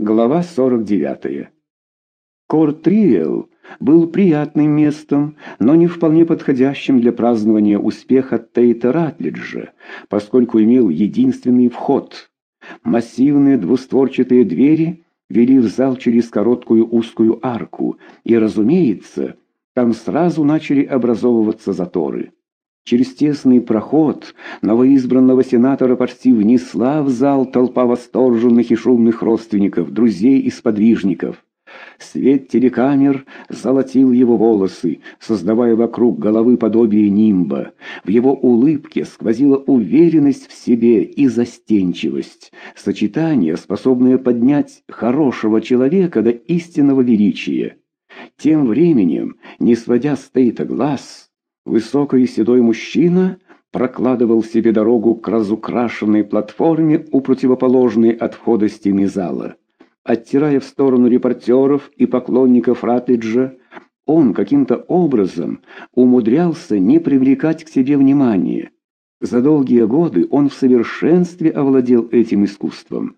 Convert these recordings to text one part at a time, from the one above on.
Глава 49. Корт-Триэл был приятным местом, но не вполне подходящим для празднования успеха Тейта Ратлиджа, поскольку имел единственный вход. Массивные двустворчатые двери вели в зал через короткую узкую арку, и, разумеется, там сразу начали образовываться заторы. Через тесный проход новоизбранного сенатора почти внесла в зал толпа восторженных и шумных родственников, друзей и сподвижников. Свет телекамер золотил его волосы, создавая вокруг головы подобие нимба. В его улыбке сквозила уверенность в себе и застенчивость, сочетание, способное поднять хорошего человека до истинного величия. Тем временем, не сводя с Тейта глаз, Высокий седой мужчина прокладывал себе дорогу к разукрашенной платформе у противоположной от входа стены зала. Оттирая в сторону репортеров и поклонников Ратлиджа, он каким-то образом умудрялся не привлекать к себе внимания. За долгие годы он в совершенстве овладел этим искусством.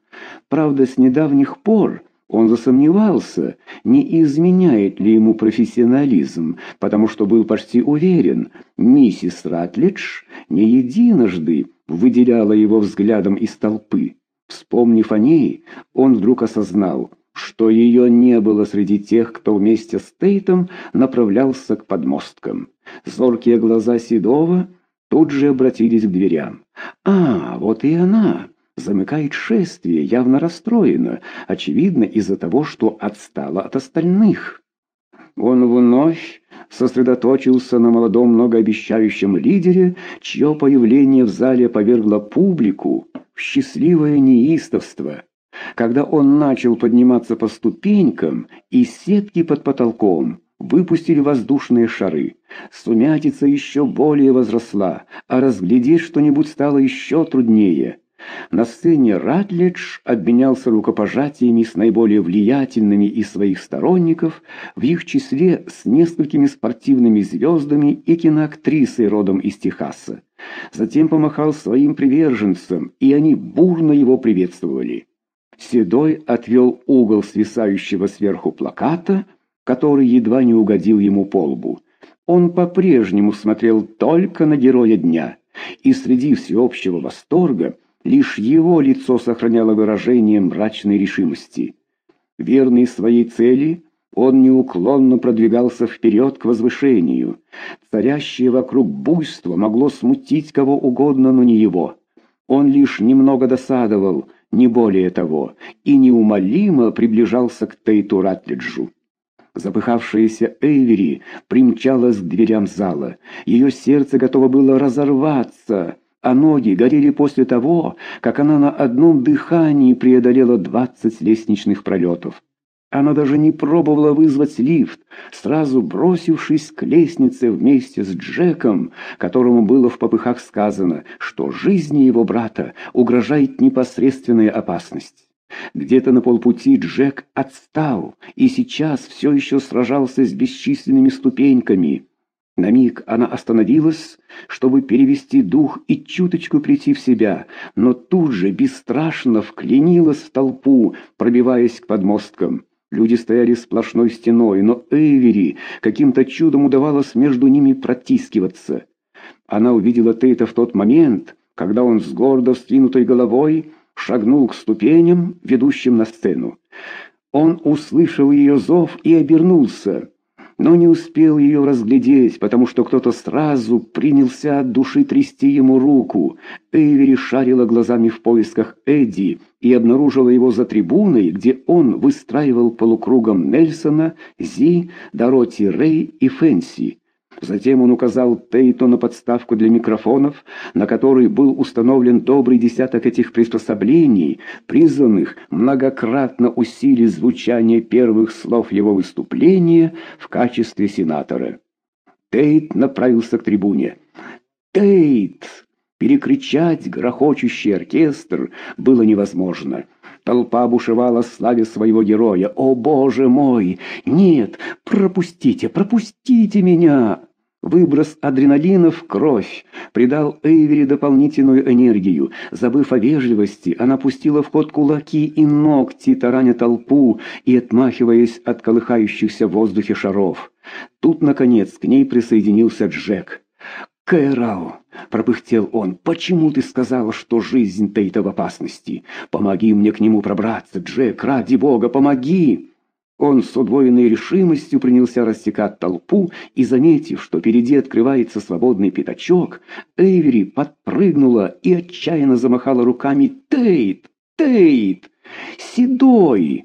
Правда, с недавних пор он засомневался, не изменяет ли ему профессионализм, потому что был почти уверен, миссис Ратлидж не единожды выделяла его взглядом из толпы. Вспомнив о ней, он вдруг осознал, что ее не было среди тех, кто вместе с Тейтом направлялся к подмосткам. Зоркие глаза Седова тут же обратились к дверям. «А, вот и она!» Замыкает шествие, явно расстроена, очевидно из-за того, что отстала от остальных. Он вновь сосредоточился на молодом многообещающем лидере, чье появление в зале повергло публику в счастливое неистовство. Когда он начал подниматься по ступенькам, из сетки под потолком выпустили воздушные шары. Сумятица еще более возросла, а разглядеть что-нибудь стало еще труднее. На сцене Ратлидж обменялся рукопожатиями с наиболее влиятельными из своих сторонников, в их числе с несколькими спортивными звездами и киноактрисой родом из Техаса. Затем помахал своим приверженцам, и они бурно его приветствовали. Седой отвел угол свисающего сверху плаката, который едва не угодил ему по лбу. Он по-прежнему смотрел только на героя дня, и среди всеобщего восторга Лишь его лицо сохраняло выражение мрачной решимости. Верный своей цели, он неуклонно продвигался вперед к возвышению. Царящее вокруг буйство могло смутить кого угодно, но не его. Он лишь немного досадовал, не более того, и неумолимо приближался к Тейту Ратлиджу. Запыхавшаяся Эйвери примчалась к дверям зала. Ее сердце готово было разорваться а ноги горели после того, как она на одном дыхании преодолела двадцать лестничных пролетов. Она даже не пробовала вызвать лифт, сразу бросившись к лестнице вместе с Джеком, которому было в попыхах сказано, что жизни его брата угрожает непосредственная опасность. Где-то на полпути Джек отстал и сейчас все еще сражался с бесчисленными ступеньками. На миг она остановилась, чтобы перевести дух и чуточку прийти в себя, но тут же бесстрашно вклинилась в толпу, пробиваясь к подмосткам. Люди стояли сплошной стеной, но Эйвери каким-то чудом удавалось между ними протискиваться. Она увидела Тейта в тот момент, когда он с гордо вскинутой головой шагнул к ступеням, ведущим на сцену. Он услышал ее зов и обернулся но не успел ее разглядеть, потому что кто-то сразу принялся от души трясти ему руку. Эйвери шарила глазами в поисках Эдди и обнаружила его за трибуной, где он выстраивал полукругом Нельсона, Зи, Дороти Рэй и Фэнси. Затем он указал Тейту на подставку для микрофонов, на которой был установлен добрый десяток этих приспособлений, призванных многократно усилить звучание первых слов его выступления в качестве сенатора. Тейт направился к трибуне. «Тейт!» Перекричать грохочущий оркестр было невозможно. Толпа бушевала славе своего героя. «О, боже мой! Нет! Пропустите! Пропустите меня!» Выброс адреналина в кровь придал Эйвери дополнительную энергию. Забыв о вежливости, она пустила в ход кулаки и ногти, тараня толпу и отмахиваясь от колыхающихся в воздухе шаров. Тут, наконец, к ней присоединился Джек. «Кэрол!» — пропыхтел он. «Почему ты сказала, что жизнь Тейта в опасности? Помоги мне к нему пробраться, Джек, ради бога, помоги!» Он с удвоенной решимостью принялся рассекать толпу, и, заметив, что впереди открывается свободный пятачок, Эйвери подпрыгнула и отчаянно замахала руками «Тейт! Тейт! Седой!»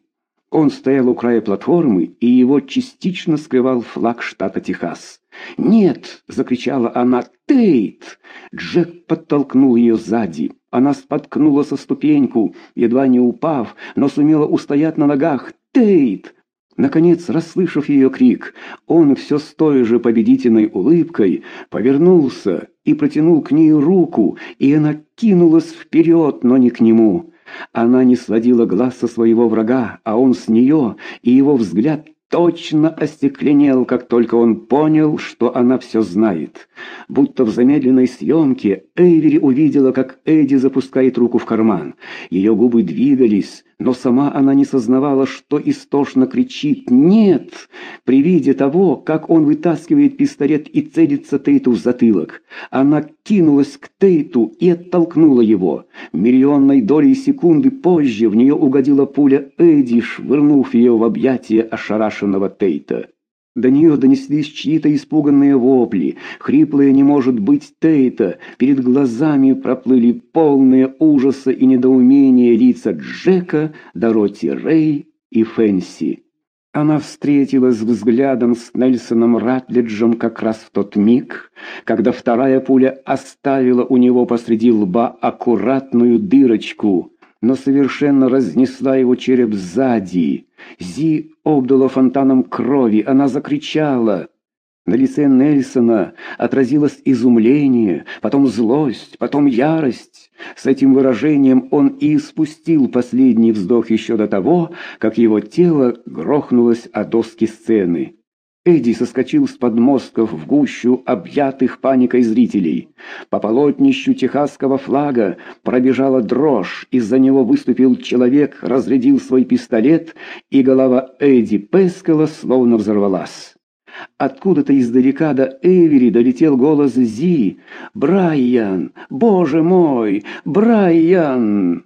Он стоял у края платформы, и его частично скрывал флаг штата Техас. «Нет!» — закричала она. «Тейт!» Джек подтолкнул ее сзади. Она споткнула со ступеньку, едва не упав, но сумела устоять на ногах. «Тейт!» Наконец, расслышав ее крик, он все с той же победительной улыбкой повернулся и протянул к ней руку, и она кинулась вперед, но не к нему. Она не сводила глаз со своего врага, а он с нее, и его взгляд точно остекленел, как только он понял, что она все знает. Будто в замедленной съемке Эйвери увидела, как Эдди запускает руку в карман. Ее губы двигались, но сама она не сознавала, что истошно кричит «Нет!» при виде того, как он вытаскивает пистолет и целится Тейту в затылок. Она кинулась к Тейту и оттолкнула его. Миллионной долей секунды позже в нее угодила пуля Эдди, швырнув ее в объятия ошарашенного Тейта. До нее донеслись чьи-то испуганные вопли. Хриплые не может быть Тейта. Перед глазами проплыли полные ужаса и недоумения лица Джека, Дороти Рэй и Фэнси. Она встретилась взглядом с Нельсоном Ратлиджем как раз в тот миг, когда вторая пуля оставила у него посреди лба аккуратную дырочку, но совершенно разнесла его череп сзади. Зи обдала фонтаном крови, она закричала. На лице Нельсона отразилось изумление, потом злость, потом ярость. С этим выражением он и испустил последний вздох еще до того, как его тело грохнулось о доски сцены. Эдди соскочил с подмостков в гущу объятых паникой зрителей. По полотнищу техасского флага пробежала дрожь, из-за него выступил человек, разрядил свой пистолет, и голова Эдди Пескала словно взорвалась. Откуда-то издалека до Эвери долетел голос Зи. «Брайан! Боже мой! Брайан!»